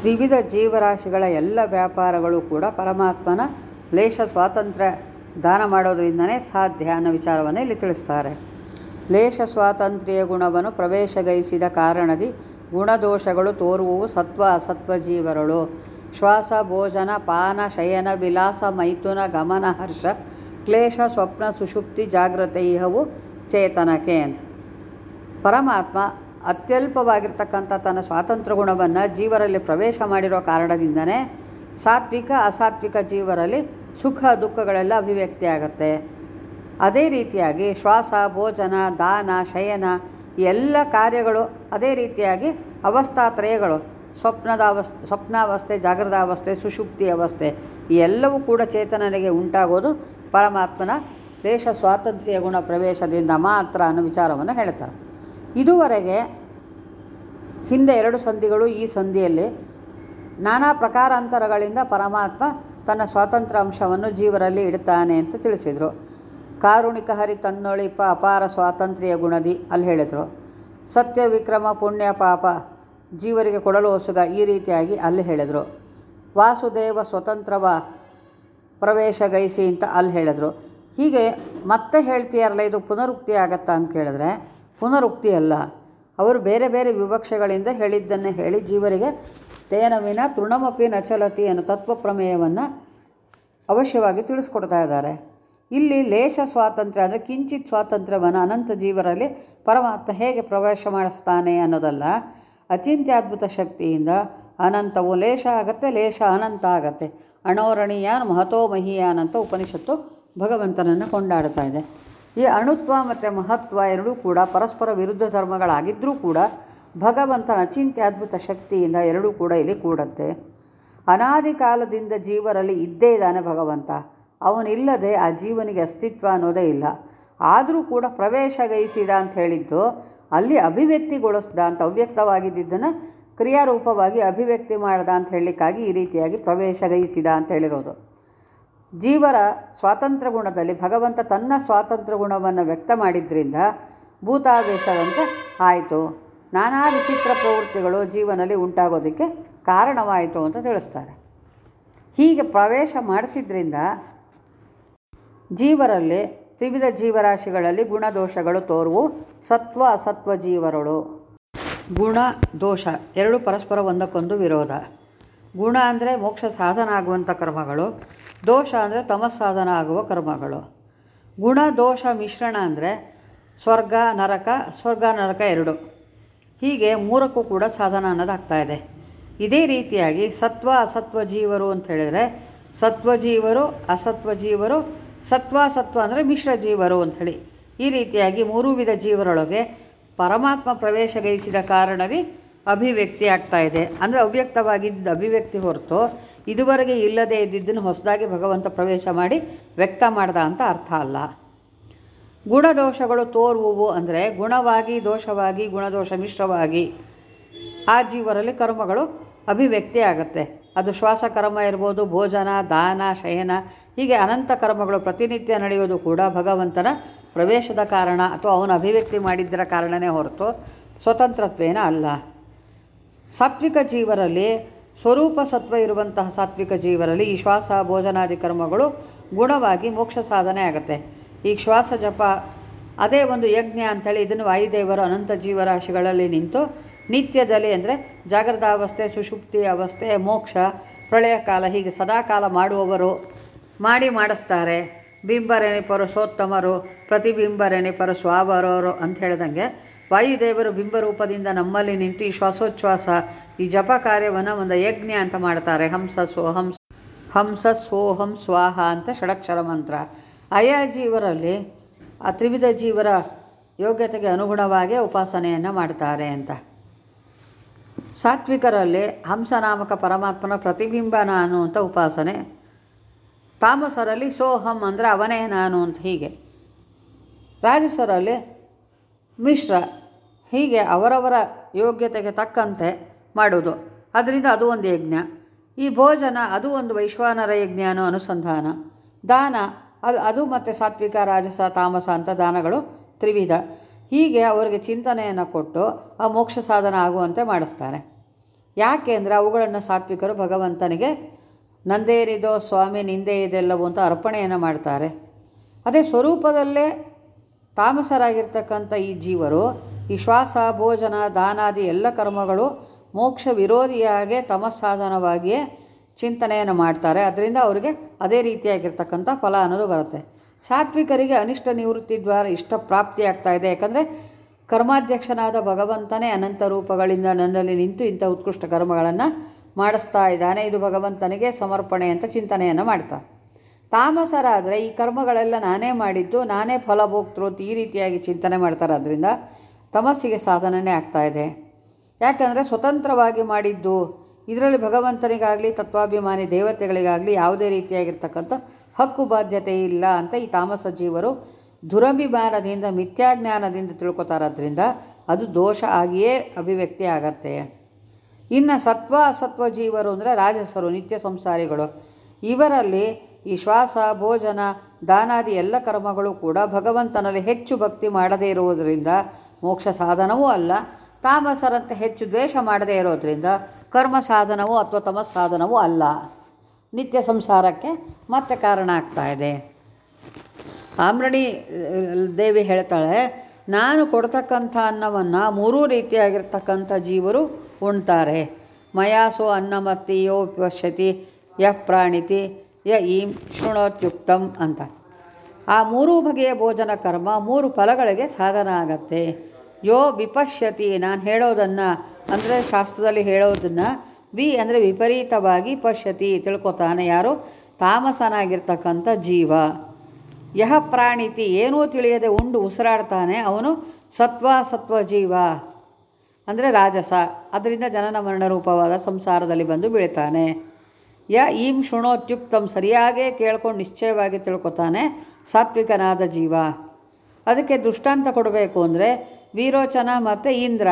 ತ್ರಿವಿಧ ಜೀವರಾಶಿಗಳ ಎಲ್ಲ ವ್ಯಾಪಾರಗಳು ಕೂಡ ಪರಮಾತ್ಮನ ಲೇಷ ಸ್ವಾತಂತ್ರ್ಯ ದಾನ ಮಾಡೋದರಿಂದನೇ ಸಾಧ್ಯ ಅನ್ನೋ ವಿಚಾರವನ್ನು ಇಲ್ಲಿ ತಿಳಿಸ್ತಾರೆ. ಲೇಷ ಸ್ವಾತಂತ್ರ್ಯ ಗುಣವನ್ನು ಪ್ರವೇಶಗೈಸಿದ ಕಾರಣದಿ ಗುಣದೋಷಗಳು ತೋರುವುವು ಸತ್ವ ಅಸತ್ವ ಜೀವರುಳು. ಶ್ವಾಸ, ಭೋಜನ, ಪಾನ, ಶಯನ, ವಿಲಾಸ, ಮೈಥುನ, ಗಮನ, ಹರ್ಷ ಕ್ಲೇಶ ಸ್ವಪ್ನ, ಸುಷುಪ್ತಿ ಜಾಗೃತೈಹವು ಇಹವು ಚೇತನಕ್ಕೆ ಪರಮಾತ್ಮ ಅತ್ಯಲ್ಪವಾಗಿರ್ತಕ್ಕಂಥ ತನ್ನ ಸ್ವಾತಂತ್ರ್ಯ ಗುಣವನ್ನು ಜೀವರಲ್ಲಿ ಪ್ರವೇಶ ಮಾಡಿರೋ ಕಾರಣದಿಂದನೇ ಸಾತ್ವಿಕ, ಅಸಾತ್ವಿಕ ಜೀವರಲ್ಲಿ ಸುಖ, ದುಃಖಗಳೆಲ್ಲ ಅಭಿವ್ಯಕ್ತಿ ಆಗುತ್ತೆ. ಅದೇ ರೀತಿಯಾಗಿ ಶ್ವಾಸ, ಭೋಜನ, ದಾನ, ಶಯನ ಎಲ್ಲ ಕಾರ್ಯಗಳು ಅದೇ ರೀತಿಯಾಗಿ ಅವಸ್ಥಾತ್ರಯಗಳು, ಸ್ವಪ್ನದ ಅವಸ್, ಸ್ವಪ್ನಾವಸ್ಥೆ, ಜಾಗೃತಾವಸ್ಥೆ, ಸುಷುಪ್ತಿ ಅವಸ್ಥೆ ಎಲ್ಲವೂ ಕೂಡ ಚೇತನನಿಗೆ ಉಂಟಾಗೋದು ಪರಮಾತ್ಮನ ದೇಶ ಸ್ವಾತಂತ್ರ್ಯ ಗುಣ ಪ್ರವೇಶದಿಂದ ಮಾತ್ರ ಅನ್ನೋ ವಿಚಾರವನ್ನು ಹೇಳ್ತಾರೆ. ಇದುವರೆಗೆ ಹಿಂದೆ ಎರಡು ಸಂಧಿಗಳು ಈ ಸಂಧಿಯಲ್ಲಿ ನಾನಾ ಪ್ರಕಾರಾಂತರಗಳಿಂದ ಪರಮಾತ್ಮ ತನ್ನ ಸ್ವಾತಂತ್ರ್ಯ ಅಂಶವನ್ನು ಜೀವರಲ್ಲಿ ಇಡ್ತಾನೆ ಅಂತ ತಿಳಿಸಿದರು. ಕಾರುಣಿಕ ಹರಿ ತನ್ನೊಳಿಪ ಅಪಾರ ಸ್ವಾತಂತ್ರ್ಯ ಗುಣದಿ ಅಲ್ಲಿ ಹೇಳಿದರು. ಸತ್ಯ, ವಿಕ್ರಮ, ಪುಣ್ಯ, ಪಾಪ ಜೀವರಿಗೆ ಕೊಡಲು ಹೊಸುಗ ಈ ರೀತಿಯಾಗಿ ಅಲ್ಲಿ ಹೇಳಿದರು. ವಾಸುದೇವ ಸ್ವತಂತ್ರವ ಪ್ರವೇಶ ಗೈಸಿ ಅಂತ ಅಲ್ಲಿ ಹೇಳಿದರು. ಹೀಗೆ ಮತ್ತೆ ಹೇಳ್ತೀಯಾರಲ್ಲ ಇದು ಪುನರುಕ್ತಿ ಆಗತ್ತಾ ಅಂತ ಕೇಳಿದ್ರೆ ಪುನರುಕ್ತಿ ಅಲ್ಲ ಅವರು ಬೇರೆ ಬೇರೆ ವಿವಕ್ಷಗಳಿಂದ ಹೇಳಿದ್ದನ್ನೇ ಹೇಳಿ ಜೀವರಿಗೆ ತೇನವಿನ ತೃಣಮಪಿ ನಚಲತಿ ಅನ್ನೋ ತತ್ವ ಪ್ರಮೇಯವನ್ನು ಅವಶ್ಯವಾಗಿ ತಿಳಿಸ್ಕೊಡ್ತಾ ಇದ್ದಾರೆ. ಇಲ್ಲಿ ಲೇಷ ಸ್ವಾತಂತ್ರ್ಯ ಅಂದರೆ ಕಿಂಚಿತ್ ಸ್ವಾತಂತ್ರ್ಯವನ್ನು ಅನಂತ ಜೀವರಲ್ಲಿ ಪರಮಾತ್ಮ ಹೇಗೆ ಪ್ರವೇಶ ಮಾಡಿಸ್ತಾನೆ ಅನ್ನೋದಲ್ಲ. ಅಚಿಂತ್ಯದ್ಭುತ ಶಕ್ತಿಯಿಂದ ಅನಂತವು ಲೇಷ ಆಗತ್ತೆ, ಲೇಷ ಅನಂತ ಆಗತ್ತೆ. ಅಣೋರಣೀಯಾನ್ ಮಹತೋ ಮಹೀಯಾನ್ ಅಂತ ಉಪನಿಷತ್ತು ಭಗವಂತನನ್ನು ಕೊಂಡಾಡ್ತಾ ಇದೆ. ಈ ಅಣುತ್ವ ಮತ್ತು ಮಹತ್ವ ಎರಡೂ ಕೂಡ ಪರಸ್ಪರ ವಿರುದ್ಧ ಧರ್ಮಗಳಾಗಿದ್ದರೂ ಕೂಡ ಭಗವಂತನ ಅಚಿಂತ್ಯದ್ಭುತ ಶಕ್ತಿಯಿಂದ ಎರಡೂ ಕೂಡ ಇಲ್ಲಿ ಕೂಡತ್ತೆ ಅನಾದಿ ಕಾಲದಿಂದ ಜೀವರಲ್ಲಿ ಇದ್ದೇ ಇದ್ದಾನೆ ಭಗವಂತ. ಅವನಿಲ್ಲದೆ ಆ ಜೀವನಿಗೆ ಅಸ್ತಿತ್ವ ಅನ್ನೋದೇ ಇಲ್ಲ. ಆದರೂ ಕೂಡ ಪ್ರವೇಶಗೈಸಿದ ಅಂತ ಹೇಳಿದ್ದು ಅಲ್ಲಿ ಅಭಿವ್ಯಕ್ತಿಗೊಳಿಸ್ದ ಅಂತ ಅವ್ಯಕ್ತವಾಗಿದ್ದನ್ನು ಕ್ರಿಯಾರೂಪವಾಗಿ ಅಭಿವ್ಯಕ್ತಿ ಮಾಡ್ದ ಅಂತ ಹೇಳಲಿಕ್ಕಾಗಿ ಈ ರೀತಿಯಾಗಿ ಪ್ರವೇಶಗೈಸಿದ ಅಂತ ಹೇಳಿರೋದು. ಜೀವರ ಸ್ವಾತಂತ್ರ್ಯ ಗುಣದಲ್ಲಿ ಭಗವಂತ ತನ್ನ ಸ್ವಾತಂತ್ರ್ಯ ಗುಣವನ್ನು ವ್ಯಕ್ತ ಮಾಡಿದ್ರಿಂದ ಭೂತಾವೇಶದಂತೆ ಆಯಿತು. ನಾನಾ ವಿಚಿತ್ರ ಪ್ರವೃತ್ತಿಗಳು ಜೀವನದಲ್ಲಿ ಉಂಟಾಗೋದಕ್ಕೆ ಕಾರಣವಾಯಿತು ಅಂತ ತಿಳಿಸ್ತಾರೆ. ಹೀಗೆ ಪ್ರವೇಶ ಮಾಡಿಸಿದ್ರಿಂದ ಜೀವರಲ್ಲಿ ತ್ರಿವಿಧ ಜೀವರಾಶಿಗಳಲ್ಲಿ ಗುಣದೋಷಗಳು ತೋರುವು ಸತ್ವ ಅಸತ್ವ ಜೀವರುಳು. ಗುಣ, ದೋಷ ಎರಡು ಪರಸ್ಪರ ಒಂದಕ್ಕೊಂದು ವಿರೋಧ. ಗುಣ ಅಂದರೆ ಮೋಕ್ಷ ಸಾಧನ ಆಗುವಂಥ ಕರ್ಮಗಳು. ದೋಷ ಅಂದರೆ ತಮಸ್ಸಾಧನ ಆಗುವ ಕರ್ಮಗಳು. ಗುಣ, ದೋಷ, ಮಿಶ್ರಣ ಅಂದರೆ ಸ್ವರ್ಗ, ನರಕ ಸ್ವರ್ಗ, ನರಕ ಎರಡು. ಹೀಗೆ ಮೂರಕ್ಕೂ ಕೂಡ ಸಾಧನ ಅನ್ನೋದಾಗ್ತಾ ಇದೆ. ಇದೇ ರೀತಿಯಾಗಿ ಸತ್ವ, ಅಸತ್ವ ಜೀವರು ಅಂತ ಹೇಳಿದರೆ ಸತ್ವ ಜೀವರು, ಅಸತ್ವ ಜೀವರು, ಸತ್ವ ಸತ್ವ ಅಂದರೆ ಮಿಶ್ರ ಜೀವರು ಅಂಥೇಳಿ ಈ ರೀತಿಯಾಗಿ ಮೂರು ವಿಧ ಜೀವರೊಳಗೆ ಪರಮಾತ್ಮ ಪ್ರವೇಶ ಗೈಸಿದ ಕಾರಣದಿ ಅಭಿವ್ಯಕ್ತಿ ಆಗ್ತಾ ಇದೆ. ಅಂದರೆ ಅವ್ಯಕ್ತವಾಗಿದ್ದ ಅಭಿವ್ಯಕ್ತಿ ಹೊರತು ಇದುವರೆಗೆ ಇಲ್ಲದೇ ಇದ್ದಿದ್ದನ್ನು ಹೊಸದಾಗಿ ಭಗವಂತ ಪ್ರವೇಶ ಮಾಡಿ ವ್ಯಕ್ತ ಮಾಡ್ದ ಅಂತ ಅರ್ಥ ಅಲ್ಲ. ಗುಣದೋಷಗಳು ತೋರುವುವು ಅಂದರೆ ಗುಣವಾಗಿ, ದೋಷವಾಗಿ, ಗುಣದೋಷ ಮಿಶ್ರವಾಗಿ. ಆ ಜೀವರಲ್ಲಿ ಕರ್ಮಗಳು ಅಭಿವ್ಯಕ್ತಿ ಆಗುತ್ತೆ. ಅದು ಶ್ವಾಸಕರ್ಮ ಇರ್ಬೋದು, ಭೋಜನ, ದಾನ, ಶಯನ, ಹೀಗೆ ಅನಂತ ಕರ್ಮಗಳು ಪ್ರತಿನಿತ್ಯ ನಡೆಯೋದು ಕೂಡ ಭಗವಂತನ ಪ್ರವೇಶದ ಕಾರಣ ಅಥವಾ ಅವನು ಅಭಿವ್ಯಕ್ತಿ ಮಾಡಿದ್ದರ ಕಾರಣನೇ ಹೊರತು ಸ್ವತಂತ್ರತ್ವೇನ ಅಲ್ಲ. ಸಾತ್ವಿಕ ಜೀವರಲ್ಲಿ ಸ್ವರೂಪ ಸತ್ವ ಇರುವಂತಹ ಸಾತ್ವಿಕ ಜೀವರಲ್ಲಿ ಈ ಶ್ವಾಸ, ಭೋಜನಾದಿ ಕರ್ಮಗಳು ಗುಣವಾಗಿ ಮೋಕ್ಷ ಸಾಧನೆ ಆಗುತ್ತೆ. ಈ ಶ್ವಾಸ ಜಪ, ಅದೇ ಒಂದು ಯಜ್ಞ ಅಂಥೇಳಿ ಇದನ್ನು ವಾಯುದೇವರು ಅನಂತ ಜೀವರಾಶಿಗಳಲ್ಲಿ ನಿಂತು ನಿತ್ಯದಲ್ಲಿ ಅಂದರೆ ಜಾಗೃತಾವಸ್ಥೆ ಸುಷುಪ್ತಿ ಅವಸ್ಥೆ, ಮೋಕ್ಷ, ಪ್ರಳಯ ಕಾಲ, ಹೀಗೆ ಸದಾಕಾಲ ಮಾಡುವವರು ಮಾಡಿ ಮಾಡಿಸ್ತಾರೆ. ಬಿಂಬರೆನಿಪರು ಸೋತ್ತಮರು ಪ್ರತಿಬಿಂಬರೆನಿಪರು ಸ್ವಾವರೋರು ಅಂತ ಹೇಳ್ದಂಗೆ ವಾಯುದೇವರು ಬಿಂಬರೂಪದಿಂದ ನಮ್ಮಲ್ಲಿ ನಿಂತು ಈ ಶ್ವಾಸೋಚ್ಛ್ವಾಸ, ಈ ಜಪ ಕಾರ್ಯವನ್ನು ಒಂದು ಯಜ್ಞ ಅಂತ ಮಾಡ್ತಾರೆ. ಹಂಸ ಸೋಹಂ ಹಂಸ ಸೋಹಂ ಸ್ವಾಹ ಅಂತ ಷಡಕ್ಷರ ಮಂತ್ರ. ಆಯಾ ಜೀವರಲ್ಲಿ ಆ ತ್ರಿವಿಧ ಜೀವರ ಯೋಗ್ಯತೆಗೆ ಅನುಗುಣವಾಗಿ ಉಪಾಸನೆಯನ್ನು ಮಾಡ್ತಾರೆ ಅಂತ. ಸಾತ್ವಿಕರಲ್ಲಿ ಹಂಸನಾಮಕ ಪರಮಾತ್ಮನ ಪ್ರತಿಬಿಂಬ ನಾನು ಅಂತ ಉಪಾಸನೆ. ತಾಮಸರಲ್ಲಿ ಸೋಹಂ ಅಂದರೆ ಅವನೇ ನಾನು ಅಂತ ಹೀಗೆ. ರಾಜಸರಲ್ಲಿ ಮಿಶ್ರ ಹೀಗೆ ಅವರವರ ಯೋಗ್ಯತೆಗೆ ತಕ್ಕಂತೆ ಮಾಡುವುದು. ಅದರಿಂದ ಅದು ಒಂದು ಯಜ್ಞ. ಈ ಭೋಜನ ಅದು ಒಂದು ವೈಶ್ವಾನರ ಯಜ್ಞ ಅನ್ನೋ ಅನುಸಂಧಾನ. ದಾನ, ಅದು ಅದು ಮತ್ತು ಸಾತ್ವಿಕ, ರಾಜಸ, ತಾಮಸ ಅಂತ ದಾನಗಳು ತ್ರಿವಿಧ. ಹೀಗೆ ಅವರಿಗೆ ಚಿಂತನೆಯನ್ನು ಕೊಟ್ಟು ಆ ಮೋಕ್ಷ ಸಾಧನ ಆಗುವಂತೆ ಮಾಡಿಸ್ತಾರೆ. ಯಾಕೆ ಅಂದರೆ ಅವುಗಳನ್ನು ಸಾತ್ವಿಕರು ಭಗವಂತನಿಗೆ ನಂದೇರಿದೋ ಸ್ವಾಮಿ ನಿಂದೆ ಇದೆಲ್ಲವೂ ಅಂತ ಅರ್ಪಣೆಯನ್ನು ಮಾಡ್ತಾರೆ. ಅದೇ ಸ್ವರೂಪದಲ್ಲೇ ತಾಮಸರಾಗಿರ್ತಕ್ಕಂಥ ಈ ಜೀವರು ಈ ಶ್ವಾಸ, ಭೋಜನ ದಾನಾದಿ ಎಲ್ಲ ಕರ್ಮಗಳು ಮೋಕ್ಷ ವಿರೋಧಿಯಾಗೆ ತಮಸ್ಸಾಧನವಾಗಿಯೇ ಚಿಂತನೆಯನ್ನು ಮಾಡ್ತಾರೆ. ಅದರಿಂದ ಅವರಿಗೆ ಅದೇ ರೀತಿಯಾಗಿರ್ತಕ್ಕಂಥ ಫಲ ಅನ್ನೋದು ಬರುತ್ತೆ. ಸಾತ್ವಿಕರಿಗೆ ಅನಿಷ್ಟ ನಿವೃತ್ತಿ ದ್ವಾರ ಇಷ್ಟ ಪ್ರಾಪ್ತಿಯಾಗ್ತಾ ಇದೆ. ಯಾಕಂದರೆ ಕರ್ಮಾಧ್ಯಕ್ಷನಾದ ಭಗವಂತನೇ ಅನಂತ ರೂಪಗಳಿಂದ ನನ್ನಲ್ಲಿ ನಿಂತು ಇಂಥ ಉತ್ಕೃಷ್ಟ ಕರ್ಮಗಳನ್ನು ಮಾಡಿಸ್ತಾ ಇದ್ದಾನೆ. ಇದು ಭಗವಂತನಿಗೆ ಸಮರ್ಪಣೆ ಅಂತ ಚಿಂತನೆಯನ್ನು ಮಾಡ್ತಾರೆ. ತಾಮಸರಾದರೆ ಈ ಕರ್ಮಗಳೆಲ್ಲ ನಾನೇ ಮಾಡಿದ್ದು, ನಾನೇ ಫಲಭೋಕ್ತೃ ಅಂತ ಈ ರೀತಿಯಾಗಿ ಚಿಂತನೆ ಮಾಡ್ತಾರೆ. ಅದರಿಂದ ತಮಸ್ಸಿಗೆ ಸಾಧನನೇ ಆಗ್ತಾ ಇದೆ. ಯಾಕಂದರೆ ಸ್ವತಂತ್ರವಾಗಿ ಮಾಡಿದ್ದು, ಇದರಲ್ಲಿ ಭಗವಂತನಿಗಾಗಲಿ, ತತ್ವಾಭಿಮಾನಿ ದೇವತೆಗಳಿಗಾಗಲಿ ಯಾವುದೇ ರೀತಿಯಾಗಿರ್ತಕ್ಕಂಥ ಹಕ್ಕು ಬಾಧ್ಯತೆ ಇಲ್ಲ ಅಂತ ಈ ತಾಮಸ ಜೀವರು ದುರಭಿಮಾನದಿಂದ, ಮಿಥ್ಯಾಜ್ಞಾನದಿಂದ ತಿಳ್ಕೊತಾರಾದ್ರಿಂದ ಅದು ದೋಷ ಆಗಿಯೇ ಅಭಿವ್ಯಕ್ತಿ ಆಗತ್ತೆ. ಇನ್ನು ಸತ್ವ ಅಸತ್ವ ಜೀವರು ಅಂದರೆ ರಾಜಸರು, ನಿತ್ಯ ಸಂಸಾರಿಗಳು. ಇವರಲ್ಲಿ ಈ ಶ್ವಾಸ, ಭೋಜನ, ದಾನಾದಿ ಎಲ್ಲ ಕರ್ಮಗಳು ಕೂಡ ಭಗವಂತನಲ್ಲಿ ಹೆಚ್ಚು ಭಕ್ತಿ ಮಾಡದೇ ಇರುವುದರಿಂದ ಮೋಕ್ಷ ಸಾಧನವೂ ಅಲ್ಲ. ತಾಮಸರಂತೆ ಹೆಚ್ಚು ದ್ವೇಷ ಮಾಡದೇ ಇರೋದರಿಂದ ಕರ್ಮ ಸಾಧನವೂ ಅಥವಾ ತಮಸ್ ಸಾಧನವೂ ಅಲ್ಲ. ನಿತ್ಯ ಸಂಸಾರಕ್ಕೆ ಮತ್ತೆ ಕಾರಣ ಆಗ್ತಾ ಇದೆ. ಆಮ್ರಣಿ ದೇವಿ ಹೇಳ್ತಾಳೆ, ನಾನು ಕೊಡ್ತಕ್ಕಂಥ ಅನ್ನವನ್ನು ಮೂರೂ ರೀತಿಯಾಗಿರ್ತಕ್ಕಂಥ ಜೀವರು ಉಣ್ತಾರೆ. ಮಯಾಸೋ ಅನ್ನಮತ್ತಿ ಯೋ ಪಶ್ಯತಿ ಯ ಪ್ರಾಣಿತಿ ಯ ಈ ಶೃಣೋತ್ಯುಕ್ತಂ ಅಂತ. ಆ ಮೂರೂ ಬಗೆಯ ಭೋಜನ ಕರ್ಮ, ಮೂರು ಫಲಗಳಿಗೆ ಸಾಧನ ಆಗತ್ತೆ. ಯೋ ವಿಪಶ್ಯತಿ, ನಾನು ಹೇಳೋದನ್ನು, ಅಂದರೆ ಶಾಸ್ತ್ರದಲ್ಲಿ ಹೇಳೋದನ್ನು ವಿ ಅಂದರೆ ವಿಪರೀತವಾಗಿ ಪಶ್ಯತಿ ತಿಳ್ಕೊತಾನೆ ಯಾರು? ತಾಮಸನಾಗಿರ್ತಕ್ಕಂಥ ಜೀವ. ಯಹ ಪ್ರಾಣಿತಿ, ಏನೂ ತಿಳಿಯದೆ ಉಂಡು ಉಸಿರಾಡ್ತಾನೆ, ಅವನು ಸತ್ವ ಸತ್ವ ಜೀವ. ಅಂದರೆ ರಾಜಸ, ಅದರಿಂದ ಜನನ ಮರಣ ರೂಪವಾದ ಸಂಸಾರದಲ್ಲಿ ಬಂದು ಬೀಳ್ತಾನೆ. ಯ ಈಂ ಶೃಣೋತ್ಯುಕ್ತಂ, ಸರಿಯಾಗೇ ಕೇಳ್ಕೊಂಡು ನಿಶ್ಚಯವಾಗಿ ತಿಳ್ಕೊತಾನೆ. ಸಾತ್ವಿಕನಾದ ಜೀವ. ಅದಕ್ಕೆ ದೃಷ್ಟಾಂತ ಕೊಡಬೇಕು ಅಂದರೆ ವೀರೋಚನ ಮತ್ತು ಇಂದ್ರ.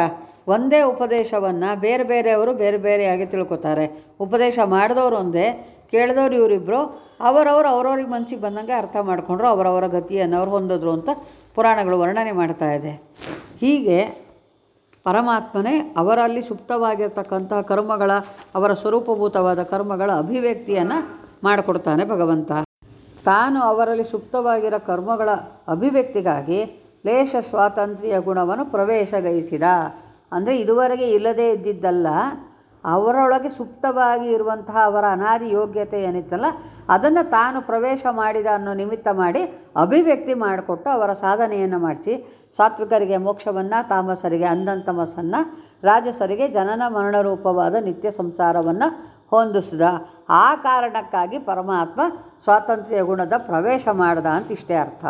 ಒಂದೇ ಉಪದೇಶವನ್ನು ಬೇರೆ ಬೇರೆಯವರು ಬೇರೆ ಬೇರೆಯಾಗಿ ತಿಳ್ಕೊತಾರೆ. ಉಪದೇಶ ಮಾಡಿದವರು ಒಂದೇ, ಕೇಳಿದವ್ರು ಇವರಿಬ್ಬರು ಅವರವರು ಅವರವ್ರಿಗೆ ಮನಸ್ಸಿಗೆ ಬಂದಂಗೆ ಅರ್ಥ ಮಾಡಿಕೊಂಡ್ರು, ಅವರವರ ಗತಿಯನ್ನು ಅವ್ರು ಹೊಂದಿದ್ರು ಅಂತ ಪುರಾಣಗಳು ವರ್ಣನೆ ಮಾಡ್ತಾ ಇದೆ. ಹೀಗೆ ಪರಮಾತ್ಮನೇ ಅವರಲ್ಲಿ ಸುಪ್ತವಾಗಿರ್ತಕ್ಕಂಥ ಕರ್ಮಗಳ, ಅವರ ಸ್ವರೂಪಭೂತವಾದ ಕರ್ಮಗಳ ಅಭಿವ್ಯಕ್ತಿಯನ್ನು ಮಾಡಿಕೊಡ್ತಾನೆ ಭಗವಂತ. ತಾನು ಅವರಲ್ಲಿ ಸುಪ್ತವಾಗಿರೋ ಕರ್ಮಗಳ ಅಭಿವ್ಯಕ್ತಿಗಾಗಿ ಲೇಷ ಸ್ವಾತಂತ್ರ್ಯ ಗುಣವನ್ನು ಪ್ರವೇಶಗೈಸಿದ. ಅಂದರೆ ಇದುವರೆಗೆ ಇಲ್ಲದೇ ಇದ್ದಿದ್ದಲ್ಲ ಅವರೊಳಗೆ ಸುಪ್ತವಾಗಿ ಇರುವಂತಹ ಅವರ ಅನಾದಿ ಯೋಗ್ಯತೆ ಏನಿತ್ತಲ್ಲ, ಅದನ್ನು ತಾನು ಪ್ರವೇಶ ಮಾಡಿದ ಅನ್ನೋ ನಿಮಿತ್ತ ಮಾಡಿ ಅಭಿವ್ಯಕ್ತಿ ಮಾಡಿಕೊಟ್ಟು ಅವರ ಸಾಧನೆಯನ್ನು ಮಾಡಿಸಿ. ಸಾತ್ವಿಕರಿಗೆ ಮೋಕ್ಷವನ್ನು, ತಾಮಸರಿಗೆ ಅಂಧಂತಮಸ್ಸನ್ನು ರಾಜಸರಿಗೆ ಜನನ ಮರಣ ರೂಪವಾದ ನಿತ್ಯ ಸಂಸಾರವನ್ನು ಹೊಂದಿಸಿದ. ಆ ಕಾರಣಕ್ಕಾಗಿ ಪರಮಾತ್ಮ ಸ್ವಾತಂತ್ರ್ಯ ಗುಣದ ಪ್ರವೇಶ ಮಾಡ್ದ ಅಂತ ಇಷ್ಟೇ ಅರ್ಥ.